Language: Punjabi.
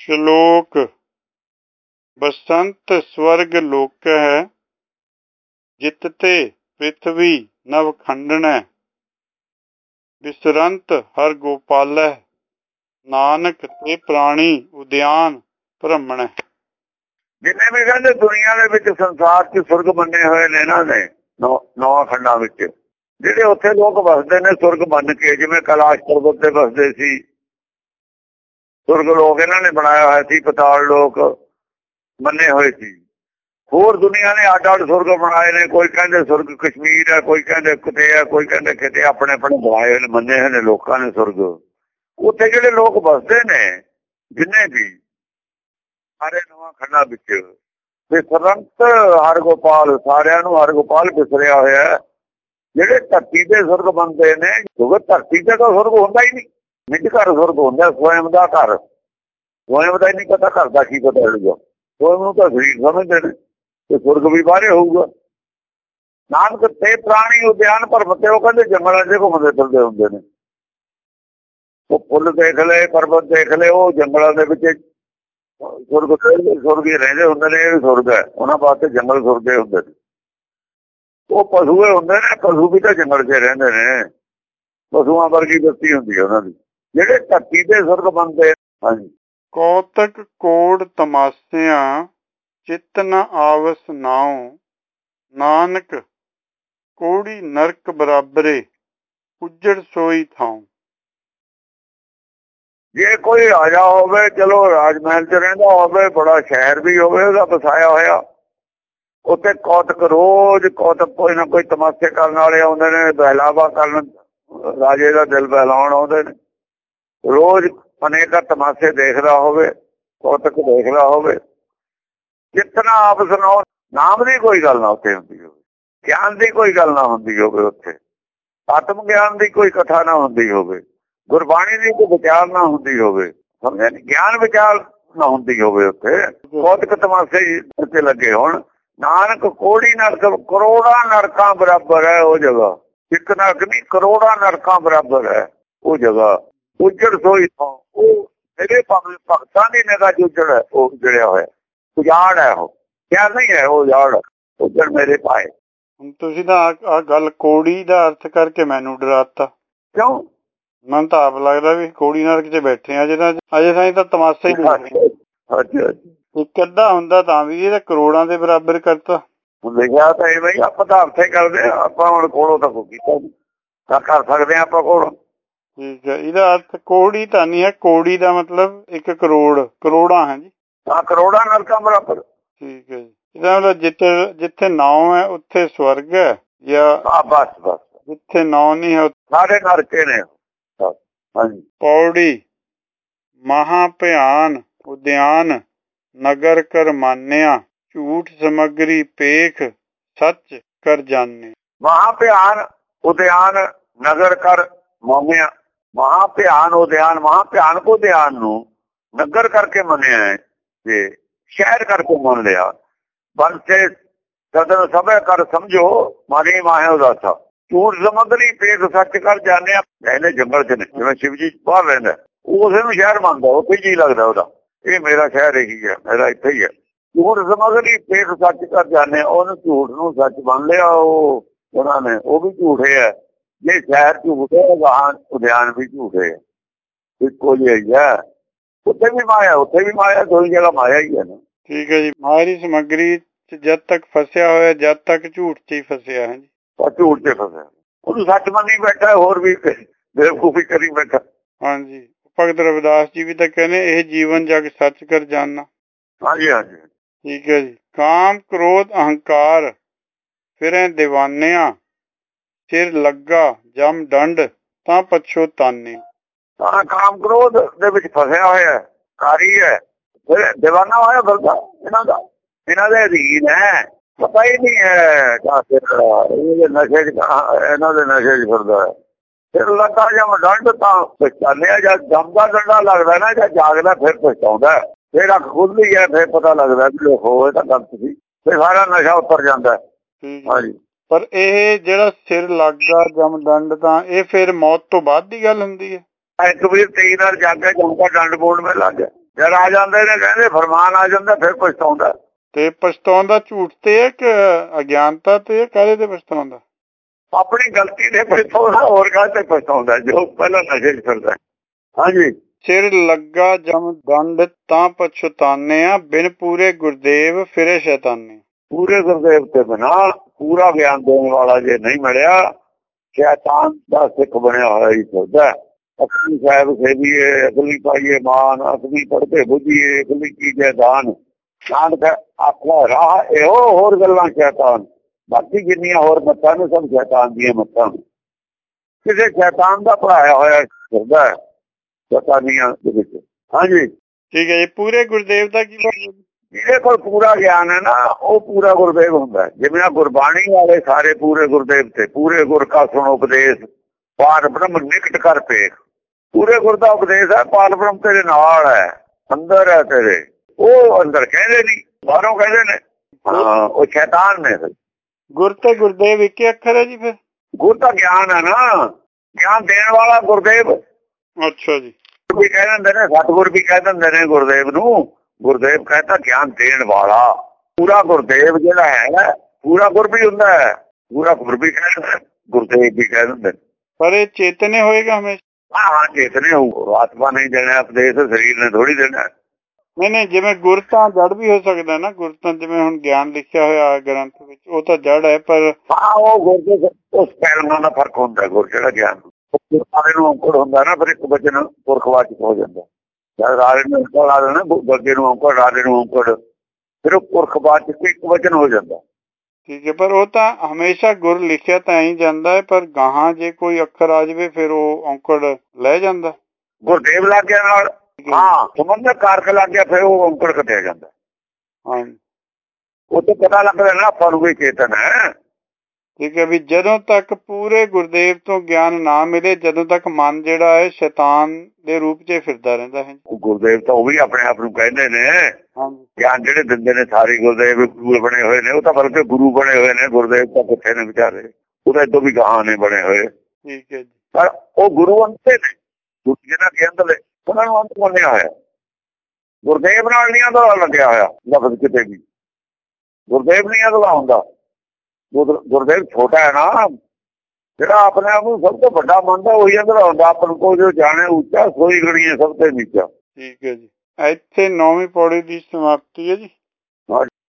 ਸ਼ਲੋਕ। ਬਸੰਤ ਸਵਰਗ ਲੋਕ ਹੈ ਜਿਤਤੇ ਪ੍ਰਿਥਵੀ ਨਵ ਖੰਡਣੈ। ਬਿਸਰੰਤ ਹਰ ਗੋਪਾਲੈ, ਨਾਨਕ ਤੇ ਪ੍ਰਾਣੀ ਉਦਿਆਨ ਭ੍ਰਮਣੈ। ਜਿੰਨੇ ਵੀ ਕਹਿੰਦੇ ਦੁਨੀਆ ਦੇ ਵਿੱਚ ਸੰਸਾਰ 'ਚ ਸੁਰਗ ਬੰਨੇ ਹੋਏ ਨੇ ਇਹਨਾਂ ਨੇ ਨੌ ਖੰਡਾਂ ਵਿੱਚ, ਜਿਹੜੇ ਉੱਥੇ ਲੋਕ ਵਸਦੇ ਨੇ ਸੁਰਗ ਮੰਨ ਕੇ, ਜਿਵੇਂ ਕਲਾਸ਼ ਪਰਬਤ ਤੇ ਵਸਦੇ ਸੀ ਸੁਰਗ ਲੋਕ ਇਹਨਾਂ ਨੇ ਬਣਾਇਆ ਹੋਇਆ ਸੀ, ਪਤਾਲ ਲੋਕ ਮੰਨੇ ਹੋਏ ਸੀ। ਹੋਰ ਦੁਨੀਆ ਨੇ ਅੱਡ ਅੱਡ ਸੁਰਗ ਬਣਾਏ ਨੇ, ਕੋਈ ਕਹਿੰਦੇ ਸੁਰਗ ਕਸ਼ਮੀਰ ਹੈ, ਕੋਈ ਕਹਿੰਦੇ ਕਿਤੇ ਹੈ, ਕੋਈ ਕਹਿੰਦੇ ਕਿਤੇ ਆਪਣੇ ਆਪਣੇ ਬਣਾਏ ਹੋਏ ਮੰਨੇ ਹੋਏ ਨੇ ਲੋਕਾਂ ਨੇ ਸੁਰਗ। ਉੱਥੇ ਜਿਹੜੇ ਲੋਕ ਵਸਦੇ ਨੇ, ਜਿੰਨੇ ਵੀ, ਸਾਰੇ ਨਵਾਂ ਖੰਡਾ ਵਿੱਚ, ਤੇ ਹਰਗੋਪਾਲ, ਸਾਰਿਆਂ ਨੂੰ ਹਰਗੋਪਾਲ ਬਿਸਰਿਆ ਹੋਇਆ ਜਿਹੜੇ ਧਰਤੀ ਦੇ ਸੁਰਗ ਬੰਦੇ ਨੇ, ਕਿਉਂਕਿ ਧਰਤੀ ਤੇ ਤਾਂ ਸੁਰਗ ਹੁੰਦਾ ਹੀ ਨਹੀਂ। ਨਿੱਜ ਘਰ ਸੁਰਗ ਹੁੰਦਾ, ਸਵੈਮ ਦਾ ਘਰ। ਸਵੈਮ ਦਾ ਨਹੀਂ ਪਤਾ ਘਰ ਦਾ ਕੀ ਪਤਾ ਲੱਗਿਆ ਸਵੈਮ ਨੂੰ ਤਾਂ ਸਰੀਰ ਸਮਝਦੇ ਨੇ, ਤੇ ਸੁਰਗ ਵੀ ਬਾਹਰੇ ਹੋਊਗਾ। ਨਾਨਕ ਤੇ ਪ੍ਰਾਣੀ ਉਦਿਆਨ ਪਰਬਤੇ ਉਹ ਕਹਿੰਦੇ ਜੰਗਲਾਂ 'ਚ ਘੁੰਮਦੇ ਫਿਰਦੇ ਹੁੰਦੇ ਨੇ। ਉਹ ਫੁੱਲ ਦੇਖ ਲਏ, ਪਰਬਤ ਦੇਖ ਲਏ, ਉਹ ਜੰਗਲਾਂ ਦੇ ਵਿੱਚ ਸੁਰਗ ਸੁਰਗ ਰਹਿੰਦੇ ਹੁੰਦੇ ਨੇ, ਇਹ ਸੁਰਗ ਹੈ। ਉਹਨਾਂ ਵਾਸਤੇ ਜੰਗਲ ਸੁਰਗੇ ਹੁੰਦੇ ਨੇ। ਉਹ ਪਸ਼ੂਏ ਹੁੰਦੇ ਨੇ, ਪਸ਼ੂ ਵੀ ਤਾਂ ਜੰਗਲ 'ਚ ਰਹਿੰਦੇ ਨੇ। ਪਸ਼ੂਆਂ ਵਰਗੀ ਬਸਤੀ ਹੁੰਦੀ ਹੈ ਉਹਨਾਂ ਦੀ। ਜਿਹੜੇ ਧਰਤੀ ਦੇ ਸੁਰਗ ਬੰਦੇ ਹਾਂਜੀ। ਕੌਤਕ ਕੋੜ ਤਮਾਸਿਆਂ ਚਿਤ ਨ ਆਵਸ ਨਾਉ। ਨਾਨਕ ਕੋੜੀ ਨਰਕ ਬਰਾਬਰੇ ਉੱਜੜ ਸੋਈ ਥਾਉ। ਜੇ ਕੋਈ ਰਾਜਾ ਹੋਵੇ ਚਲੋ ਰਾਜ ਮਹਿਲ 'ਚ ਰਹਿੰਦਾ ਹੋਵੇ ਬੜਾ ਸ਼ਹਿਰ ਵੀ ਹੋਵੇ ਉਹਦਾ ਬਸਾਇਆ ਹੋਇਆ। ਉੱਥੇ ਕੌਤਕ ਰੋਜ਼ ਕੌਤਕ ਕੋਈ ਨਾ ਕੋਈ ਤਮਾਸ਼ੇ ਕਰਨ ਵਾਲੇ ਆਉਂਦੇ ਨੇ ਬਹਿਲਾਵਾ ਕਰਨ ਰਾਜੇ ਦਾ ਦਿਲ ਬਹਿਲਾਉਣ ਆਉਂਦੇ ਨੇ। ਰੋਜ਼ ਅਨੇਕਾਂ ਤਮਾਸ਼ੇ ਦੇਖਦਾ ਹੋਵੇ, ਕੌਤਕ ਦੇਖਦਾ ਹੋਵੇ ਜਿਤਨਾ ਆਪ ਸੁਣਾਓ, ਨਾਮ ਦੀ ਕੋਈ ਗੱਲ ਨਾ ਉੱਥੇ ਹੁੰਦੀ ਹੋਵੇ, ਗਿਆਨ ਦੀ ਕੋਈ ਗੱਲ ਨਾ ਹੁੰਦੀ ਹੋਵੇ ਉੱਥੇ, ਆਤਮ ਗਿਆਨ ਦੀ ਕੋਈ ਕਥਾ ਨਾ ਹੁੰਦੀ ਹੋਵੇ, ਗੁਰਬਾਣੀ ਦੀ ਕੋਈ ਵਿਚਾਰ ਨਾ ਹੁੰਦੀ ਹੋਵੇ, ਸਮਝਿਆ ਨਹੀਂ ਗਿਆਨ ਵਿਚਾਰ ਨਾ ਹੁੰਦੀ ਹੋਵੇ ਉੱਥੇ, ਕੌਤਕ ਤਮਾਸ਼ੇ ਉੱਤੇ ਲੱਗੇ ਹੋਣ, ਨਾਨਕ ਕੋੜੀ ਨਰਕ, ਕਰੋੜਾਂ ਨਰਕਾਂ ਬਰਾਬਰ ਹੈ ਉਹ ਜਗ੍ਹਾ, ਇੱਕ ਨਰਕ ਨਹੀਂ, ਕਰੋੜਾਂ ਨਰਕਾਂ ਬਰਾਬਰ ਹੈ ਉਹ ਜਗ੍ਹਾ। ਉਜੜ ਸੋਈ ਥਾਂ। ਉਹ ਮੇਰੇ ਭਗਤਾਂ ਦੀ ਨਿਗਾਹ ਉਜੜ ਹੈ ਉਹ ਜੜਿਆ ਹੋਇਆ। ਉਜਾੜ ਹੈ ਉਹ। ਕਿਆ ਨਹੀਂ ਹੈ ਉਹ ਉਜਾੜ? ਉਜੜ ਮੇਰੇ ਪਾਏ ਹੁਣ ਤੁਸੀਂ ਤਾਂ ਆ ਗੱਲ ਕੋੜੀ ਦਾ ਅਰਥ ਕਰਕੇ ਮੈਨੂੰ ਡਰਾਤਾ। ਕਿਉਂ? ਮਨ ਤਾਂ ਆਪ ਲੱਗਦਾ ਵੀ ਕੋੜੀ ਨਰਕ 'ਚ ਬੈਠੇ ਆ ਜਿਹਦਾ ਅਜੇ ਸਾਈਂ ਤਾਂ ਤਮਾਸ਼ਾ ਹੀ ਅੱਛਾ ਇੱਕ ਅੱਧਾ ਹੁੰਦਾ ਤਾਂ ਵੀ ਇਹਦਾ ਕਰੋੜਾਂ ਦੇ ਬਰਾਬਰ ਕਰਤਾ। ਹੁਣ ਲਿਖਿਆ ਤਾਂ ਇਹ ਬਈ ਆਪਾਂ ਤਾਂ ਹੱਥੇ ਕਰਦੇ ਆਪਾਂ ਹੁਣ ਕੋਲੋਂ ਤਾਂ ਕੋਈ ਕੀਤਾ ਤਾਂ ਕਰ ਸਕਦੇ ਆਪਾਂ ਕੋਲ। ਠੀਕ ਹੈ ਇਹਦਾ ਅਰਥ ਕੋੜੀ ਤਾਂ ਨਹੀਂ ਹੈ ਕੋੜੀ ਦਾ ਮਤਲਬ 1 ਕਰੋੜ ਕਰੋੜਾਂ ਹੈ ਜੀ। ਆ ਕਰੋੜਾਂ ਨਰਕਾਂ ਬਰਾਬਰ ਠੀਕ ਹੈ ਜੀ। ਇਹਦਾ ਮਤਲਬ ਜਿੱਥੇ ਜਿੱਥੇ ਨਾਉ ਹੈ ਉੱਥੇ ਸਵਰਗ ਹੈ ਜਾਂ ਬਸ ਬਸ। ਜਿੱਥੇ ਨਾਉ ਨਹੀਂ ਹੈ ਸਾਰੇ ਨਰਕੇ ਨੇ ਹਾਂਜੀ। ਪੌੜੀ ਮਹਾ ਭਿਆਨ ਉਦਿਆਨ ਨਗਰ ਕਰ ਮਾਨਿਆ ਝੂਠ ਸਮਗਰੀ ਪੇਖ ਸੱਚ ਕਰ ਜਾਣੇ। ਮਹਾ ਭਿਆਨ ਉਦਿਆਨ ਨਗਰ ਕਰ ਮੰਨਿਆ ਮਹਾ ਭਿਆਨ ਉਦਿਆਨ ਮਹਾ ਭਿਆਨ ਕੋ ਧਿਆਨ ਨੂੰ ਨਗਰ ਕਰਕੇ ਮੰਨਿਆ ਤੇ ਸ਼ਹਿਰ ਕਰਕੇ ਮੰਨ ਲਿਆ। ਬੰਸੇ ਸਦਨ ਸਭੇ ਕਰ ਸਮਝੋ ਮਾਰੀ ਮਾਹੇ ਉਦਾਸਾ। ਝੂਠ ਸਮਗਰੀ ਪੇਖ ਸੱਚ ਕਰ ਜਾਣੇ ਇਹਨੇ ਜੰਗਲ ਚ ਨੇ, ਜਿਵੇਂ ਸ਼ਿਵ ਜੀ ਬਾਹਰ ਰਹਿੰਦਾ। ਉਸੇ ਨੂੰ ਸ਼ਹਿਰ ਮੰਨਦਾ, ਉਹ ਕੋਈ ਜੀ ਲੱਗਦਾ ਉਹਦਾ। ਇਹ ਮੇਰਾ ਸ਼ਹਿਰ ਇਹੀ ਹੈ, ਮੇਰਾ ਇੱਥੇ ਹੀ ਹੈ। ਝੂਠ ਸਮਗਰੀ ਪੇਖ ਸੱਚ ਕਰ ਜਾਣੇ ਉਹਨੂੰ ਝੂਠ ਨੂੰ ਸੱਚ ਮੰਨ ਲਿਆ, ਉਹ ਉਹਨਾਂ ਨੇ, ਉਹ ਵੀ ਝੂਠੇ ਹੈ। ਜੇ ਸ਼ਹਿਰ ਝੂਠੇ ਵਾਹਨ ਉਦਿਆਨ ਵੀ ਝੂਠੇ ਇੱਕੋ ਜਿਹਾ ਉੱਥੇ ਵੀ ਮਾਇਆ ਉੱਥੇ ਵੀ ਮਾਇਆ ਦੋਈ ਜਗ੍ਹਾ ਮਾਇਆ ਹੀ ਹੈ ਨਾ। ਠੀਕ ਹੈ ਜੀ। ਮਾਰੀ ਸਮਗਰੀ ਚ ਜਦ ਤੱਕ ਫਸਿਆ ਹੋਇਆ ਜਦ ਤੱਕ ਝੂਠ 'ਚ ਹੀ ਫਸਿਆ ਹੈ ਜੀ। ਉਹ ਝੂਠ ਤੇ ਫਸਿਆ। ਉਹਨੂੰ ਸੱਚ ਮੰਨੀ ਬੈਠਾ ਹੋਰ ਵੀ ਬੇਵਕੂਫੀ ਕਰੀ ਬੈਠਾ। ਹਾਂਜੀ। ਭਗਤ ਰਵਿਦਾਸ ਜੀ ਵੀ ਤਾਂ ਕਹਿੰਦੇ ਇਹ ਜੀਵਨ ਜਗ ਸੱਚ ਕਰ ਜਾਣਨਾ ਹਾਂਜੀ ਹਾਂਜੀ। ਠੀਕ ਹੈ ਜੀ। ਕਾਮ ਕ੍ਰੋਧ ਅਹੰਕਾਰ ਫਿਰੇ دیਵਾਨਿਆਂ ਸਿਰ ਲੱਗਾ ਜਮ ਡੰਡ ਤਾਂ ਪਛੋਤਾਨੇ ਤਾਂ ਕਾਮ ਕ੍ਰੋਧ ਦੇ ਵਿੱਚ ਫਸਿਆ ਹੋਇਆ ਹੈ ਕਾਰੀ ਹੈ। دیਵਾਨਾ ਹੋਇਆ ਫਿਰਦਾ ਇਹਨਾਂ ਦਾ। ਇਹਨਾਂ ਦੇ ਅਧੀਨ ਹੈ। ਪਤਾ ਹੀ ਨਹੀਂ ਹੈ ਇਹ ਨਸ਼ੇ ਇਹਨਾਂ ਦੇ ਨਸ਼ੇ ਚ ਫਿਰਦਾ ਹੈ। ਫਿਰ ਲੱਗਾ ਜਮ ਡੰਡ ਤਾਂ ਪਛਾਣਿਆ ਜਦ ਜਮਦਾ ਡੰਡਾ ਲੱਗਦਾ ਨਾ ਜਾਂ ਜਾਗਦਾ ਫਿਰ ਪਛਤਾਉਂਦਾ ਫਿਰ ਅੱਖ ਖੁੱਲਦੀ ਹੈ ਫਿਰ ਪਤਾ ਲੱਗਦਾ ਵੀ ਹੋਏ ਤਾਂ ਗਲਤ ਸੀ। ਫਿਰ ਸਾਰਾ ਨਸ਼ਾ ਉੱਤਰ ਜਾਂਦਾ ਹਾਂਜੀ। ਪਰ ਇਹ ਜਿਹੜਾ ਸਿਰ ਲੱਗਾ ਜਮ ਡੰਡ ਤਾਂ ਇਹ ਫਿਰ ਮੌਤ ਤੋਂ ਬਾਅਦ ਦੀ ਗੱਲ ਹੁੰਦੀ ਹੈ। ਇੱਕ ਵੀਰ ਤੇਈ ਨਾਲ ਜਾਗਾ ਜਮਕਾ ਡੰਡ ਬੋਲ ਮੇ ਲੱਗ ਗਿਆ। ਜਦ ਆ ਜਾਂਦੇ ਨੇ ਕਹਿੰਦੇ ਫਰਮਾਨ ਆ ਜਾਂਦਾ ਫਿਰ ਪਛਤਾਉਂਦਾ। ਤੇ ਪਛਤਾਉਂਦਾ ਝੂਠ ਤੇ ਹੈ ਕਿ ਅਗਿਆਨਤਾ ਤੇ ਕਾਹਦੇ ਤੇ ਪਛਤਾਉਂਦਾ? ਆਪਣੀ ਗਲਤੀ ਦੇ ਪਛਤਾਉਂਦਾ ਹੋਰ ਕਾਹ ਤੇ ਪਛਤਾਉਂਦਾ ਜੋ ਪਹਿਲਾਂ ਨਸ਼ੇ 'ਚ ਫਿਰਦਾ। ਹਾਂਜੀ। ਸਿਰ ਲੱਗਾ ਜਮ ਦੰਡ ਤਾਂ ਪਛਤਾਨਿਆ ਬਿਨ ਪੂਰੇ ਗੁਰਦੇਵ ਫਿਰੇ ਸ਼ੈਤਾਨੇ। ਪੂਰੇ ਗੁਰਦੇਵ ਤੇ ਬਣਾ ਪੂਰਾ ਗਿਆਨ ਦੇਣ ਵਾਲਾ ਜੇ ਨਹੀਂ ਮਿਲਿਆ, ਸ਼ੈਤਾਨ ਦਾ ਸਿੱਖ ਬਣਿਆ ਹੋਇਆ ਹੀ ਸੋਦਾ ਅਕਲੀ ਸਾਹਿਬ ਸੇਵੀਏ ਅਕਲੀ ਪਾਈਏ ਮਾਨ, ਅਕਲੀ ਪੜਦੇ ਬੁੱਧੀਏ, ਅਕਲੀ ਕੀਜੇ ਦਾਨ। ਨਾਨਕ ਆਖਲਾ ਰਾਹ ਇਹੋ ਹੋਰ ਗੱਲਾਂ ਸ਼ੈਤਾਨ। ਬਾਕੀ ਜਿੰਨੀਆਂ ਹੋਰ ਮੱਤਾਂ ਨੇ, ਸਭ ਸ਼ੈਤਾਨ ਦੀਆਂ ਮੱਤਾਂ ਕਿਸੇ ਸ਼ੈਤਾਨ ਦਾ ਪੜਾਇਆ ਹੋਇਆ ਹੁੰਦਾ ਸ਼ੈਤਾਨੀਆਂ ਦੇ ਵਿੱਚ। ਹਾਂਜੀ। ਠੀਕ ਹੈ ਜੀ, ਪੂਰੇ ਗੁਰਦੇਵ ਦਾ ਕੀ ਜਿਹਦੇ ਕੋਲ ਪੂਰਾ ਗਿਆਨ ਹੈ ਨਾ ਉਹ ਪੂਰਾ ਗੁਰਦੇਵ ਹੁੰਦਾ ਜਿਵੇਂ ਆ ਗੁਰਬਾਣੀ ਵਾਲੇ ਸਾਰੇ ਪੂਰੇ ਗੁਰਦੇਵ ਤੇ ਪੂਰੇ ਗੁਰ ਕਾ ਸੁਣ ਉਪਦੇਸ਼ ਪਾਰ ਬ੍ਰਹਮ ਨਿਕਟ ਕਰ ਪੇਖ ਪੂਰੇ ਗੁਰ ਦਾ ਉਪਦੇਸ਼ ਹੈ ਪਾਰ ਬ੍ਰਹਮ ਤੇਰੇ ਨਾਲ ਹੈ ਅੰਦਰ ਹੈ ਤੇਰੇ। ਉਹ ਅੰਦਰ ਕਹਿੰਦੇ ਨਹੀਂ ਬਾਹਰੋਂ ਕਹਿੰਦੇ ਨੇ। ਹਾਂ ਉਹ ਸ਼ੈਤਾਨ ਨੇ ਗੁਰ ਤੇ ਗੁਰਦੇਵ ਇੱਕ ਅੱਖਰ ਹੈ ਜੀ ਫਿਰ? ਗੁਰ ਦਾ ਗਿਆਨ ਹੈ ਨਾ। ਗਿਆਨ ਦੇਣ ਵਾਲਾ ਗੁਰਦੇਵ। ਅੱਛਾ ਜੀ। ਵੀ ਕਹਿ ਦਿੰਦੇ ਨੇ ਸਤਿਗੁਰ ਵੀ ਕਹਿ ਦਿੰਦੇ ਨੇ ਗੁਰਦੇਵ ਨੂੰ। ਗੁਰਦੇਵ ਕਹਿੰਦਾ ਗਿਆਨ ਦੇਣ ਵਾਲਾ। ਪੂਰਾ ਗੁਰਦੇਵ ਜਿਹੜਾ ਹੈ ਪੂਰਾ ਗੁਰ ਵੀ ਹੁੰਦਾ ਹੈ। ਪੂਰਾ ਗੁਰ ਵੀ ਕਹਿੰਦਾ ਗੁਰਦੇਵ ਵੀ ਕਹਿ ਦਿੰਦੇ। ਪਰ ਇਹ ਚੇਤਨੇ ਹੋਏਗਾ ਹਮੇਸ਼ਾ? ਹਾਂ ਹਾਂ ਚੇਤਨੇ ਹੋਊ। ਆਤਮਾ ਨਹੀਂ ਦੇਣਾ ਉਪਦੇਸ਼ ਸਰੀਰ ਨੇ ਥੋੜੀ ਦੇਣਾ। ਨਹੀਂ ਨਹੀਂ ਜਿਵੇਂ ਗੁਰ ਤਾਂ ਜੜ ਵੀ ਹੋ ਸਕਦਾ ਨਾ। ਗੁਰ ਤਾਂ ਜਿਵੇਂ ਹੁਣ ਗਿਆਨ ਲਿਖਿਆ ਹੋਇਆ ਗ੍ਰੰਥ ਵਿੱਚ ਉਹ ਤਾਂ ਜੜ ਹੈ ਪਰ ਹਾਂ ਉਹ ਗੁਰ ਦੇ ਉਸ ਪੈਲਮਾਂ ਦਾ ਫ਼ਰਕ ਹੁੰਦਾ ਗੁਰ ਜਿਹੜਾ ਗਿਆਨ। ਗੁਰਬਾਣੀ ਨੂੰ ਅੰਕੜ ਹੁੰਦਾ ਨਾ ਫਿਰ ਇੱਕ ਬਚਨ ਪੁਰਖਵਾਚਕ ਹੋ ਜਾਂਦਾ। ਜਦ ਰਾਜੇ ਨੂੰ ਲਾ ਦੇਣਾ ਗੱਗੇ ਨੂੰ ਅੰਕੜ ਰਾਜੇ ਨੂੰ ਅੰਕੜ ਫਿਰ ਉਹ ਪੁਰਖਵਾਚਕ ਇੱਕ ਵਚਨ ਹੋ ਜਾਂਦਾ। ਠੀਕ ਹੈ ਪਰ ਉਹ ਤਾਂ ਹਮੇਸ਼ਾ ਗੁਰ ਲਿਖਿਆ ਤਾਂ ਹੀ ਜਾਂਦਾ ਹੈ ਪਰ ਗਾਹਾਂ ਜੇ ਕੋਈ ਅੱਖਰ ਆ ਜਾਵੇ ਫਿਰ ਉਹ ਔਂਕੜ ਲੈ ਜਾਂਦਾ। ਗੁਰਦੇਵ ਲੱਗ ਗਿਆ ਨਾਲ। ਹਾਂ। ਸੰਬੰਧਕ ਕਾਰਕ ਲੱਗ ਗਿਆ ਫਿਰ ਉਹ ਔਂਕੜ ਕੱਟਿਆ ਜਾਂਦਾ। ਹਾਂ ਉਹ ਤੋਂ ਪਤਾ ਲੱਗਦਾ ਨਾ ਆਪਾਂ ਨੂੰ ਵੀ ਚੇਤਨ ਹੈ। ਠੀਕ ਹੈ ਵੀ ਜਦੋਂ ਤੱਕ ਪੂਰੇ ਗੁਰਦੇਵ ਤੋਂ ਗਿਆਨ ਨਾ ਮਿਲੇ ਜਦੋਂ ਤੱਕ ਮਨ ਜਿਹੜਾ ਹੈ ਸ਼ੈਤਾਨ ਦੇ ਰੂਪ 'ਚ ਫਿਰਦਾ ਰਹਿੰਦਾ ਹੈ। ਗੁਰਦੇਵ ਤਾਂ ਉਹ ਵੀ ਆਪਣੇ ਆਪ ਨੂੰ ਕਹਿੰਦੇ ਨੇ। ਗਿਆਨ ਜਿਹੜੇ ਦਿੰਦੇ ਨੇ ਸਾਰੇ ਗੁਰਦੇਵ ਗੁਰੂ ਬਣੇ ਹੋਏ ਨੇ ਉਹ ਤਾਂ ਬਲਕਿ ਗੁਰੂ ਬਣੇ ਹੋਏ ਨੇ ਗੁਰਦੇਵ ਤਾਂ ਕਿੱਥੇ ਨੇ ਵਿਚਾਰੇ। ਉਹਦੇ ਤੋਂ ਵੀ ਗਾਹਾਂ ਨੇ ਬਣੇ ਹੋਏ। ਠੀਕ ਹੈ ਜੀ। ਪਰ ਉਹ ਗੁਰੂ ਅੰਤੇ ਨੇ ਗੁਰੂ ਜਿਹਨਾਂ ਦੇ ਅੰਦਰ ਉਹਨਾਂ ਨੂੰ ਅੰਤ ਮੰਨਿਆ ਹੋਇਆ। ਗੁਰਦੇਵ ਨਾਲ ਨਹੀਂ ਅੰਦਰ ਲੱਗਿਆ ਹੋਇਆ ਲਫ਼ਜ਼ ਕਿਤੇ ਵੀ। ਗੁਰਦੇਵ ਨਹੀਂ ਅਗਲਾ ਹੁੰਦਾ। ਗੁਰਦੇਵ ਛੋਟਾ ਹੈ ਨਾ, ਜਿਹੜਾ ਆਪਣੇ ਆਪ ਨੂੰ ਸਭ ਤੋਂ ਵੱਡਾ ਮੰਨਦਾ ਉਹੀ ਅੰਦਰ ਹੁੰਦਾ ਆਪਨ ਕੋ ਜੋ ਜਾਣੇ ਉੱਚਾ, ਸੋਈ ਗਣੀਏ ਸਭ ਤੋਂ ਨੀਚਾ। ਠੀਕ ਹੈ ਜੀ। ਇੱਥੇ ਨੌਵੀਂ ਪੌੜੀ ਦੀ ਸਮਾਪਤੀ ਹੈ ਜੀ।